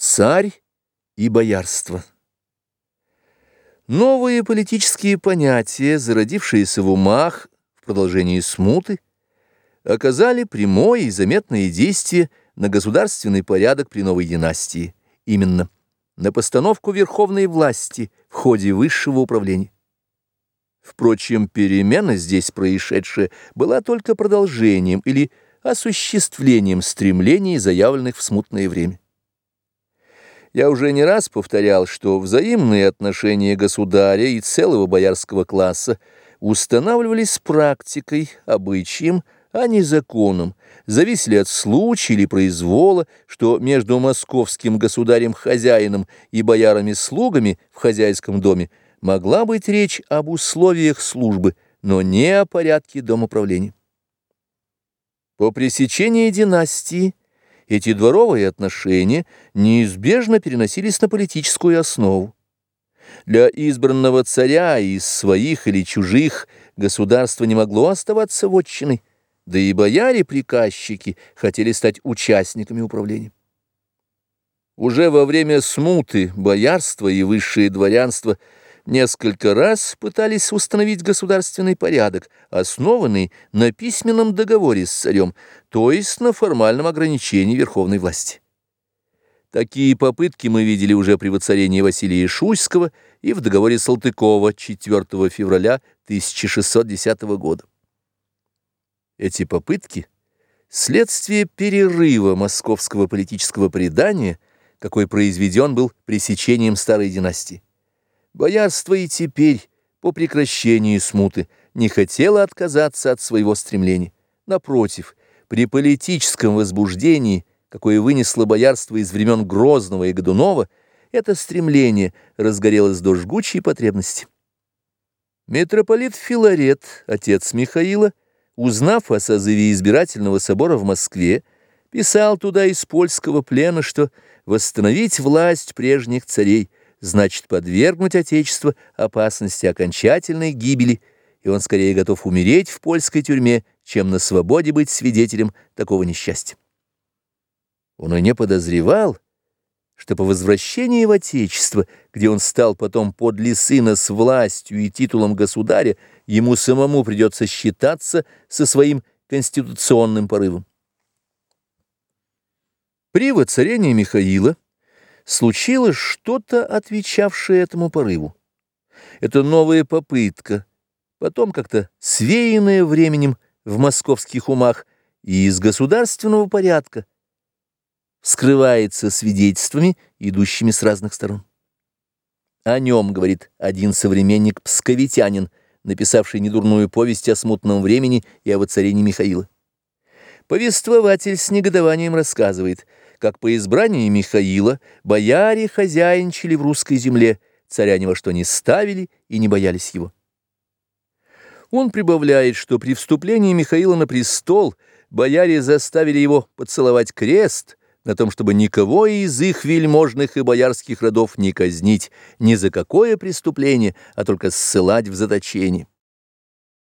Царь и боярство. Новые политические понятия, зародившиеся в умах в продолжении смуты, оказали прямое и заметное действие на государственный порядок при новой династии, именно на постановку верховной власти в ходе высшего управления. Впрочем, перемена здесь происшедшая была только продолжением или осуществлением стремлений, заявленных в смутное время. Я уже не раз повторял, что взаимные отношения государя и целого боярского класса устанавливались практикой, обычаем, а не законом, зависели от случая или произвола, что между московским государем-хозяином и боярами-слугами в хозяйском доме могла быть речь об условиях службы, но не о порядке домоправления. По пресечении династии эти дворовые отношения неизбежно переносились на политическую основу. Для избранного царя из своих или чужих государство не могло оставаться вотчиной, да и бояре-приказчики хотели стать участниками управления. Уже во время смуты боярство и высшее дворянство – несколько раз пытались установить государственный порядок, основанный на письменном договоре с царем, то есть на формальном ограничении верховной власти. Такие попытки мы видели уже при воцарении Василия Шуйского и в договоре Салтыкова 4 февраля 1610 года. Эти попытки – следствие перерыва московского политического предания, какой произведен был пресечением старой династии. Боярство и теперь, по прекращении смуты, не хотело отказаться от своего стремления. Напротив, при политическом возбуждении, какое вынесло боярство из времен Грозного и Годунова, это стремление разгорелось до жгучей потребности. Митрополит Филарет, отец Михаила, узнав о созыве избирательного собора в Москве, писал туда из польского плена, что восстановить власть прежних царей – значит подвергнуть Отечество опасности окончательной гибели, и он скорее готов умереть в польской тюрьме, чем на свободе быть свидетелем такого несчастья. Он и не подозревал, что по возвращении в Отечество, где он стал потом подле сына с властью и титулом государя, ему самому придется считаться со своим конституционным порывом. При воцарении Михаила случилось что-то, отвечавшее этому порыву. Это новая попытка, потом как-то свеянная временем в московских умах и из государственного порядка, скрывается свидетельствами, идущими с разных сторон. О нем, говорит один современник псковитянин, написавший недурную повесть о смутном времени и о воцарении Михаила. Повествователь с негодованием рассказывает – как по избранию Михаила бояре хозяйничали в русской земле, царя ни во что не ставили и не боялись его. Он прибавляет, что при вступлении Михаила на престол бояре заставили его поцеловать крест на том, чтобы никого из их вельможных и боярских родов не казнить ни за какое преступление, а только ссылать в заточение.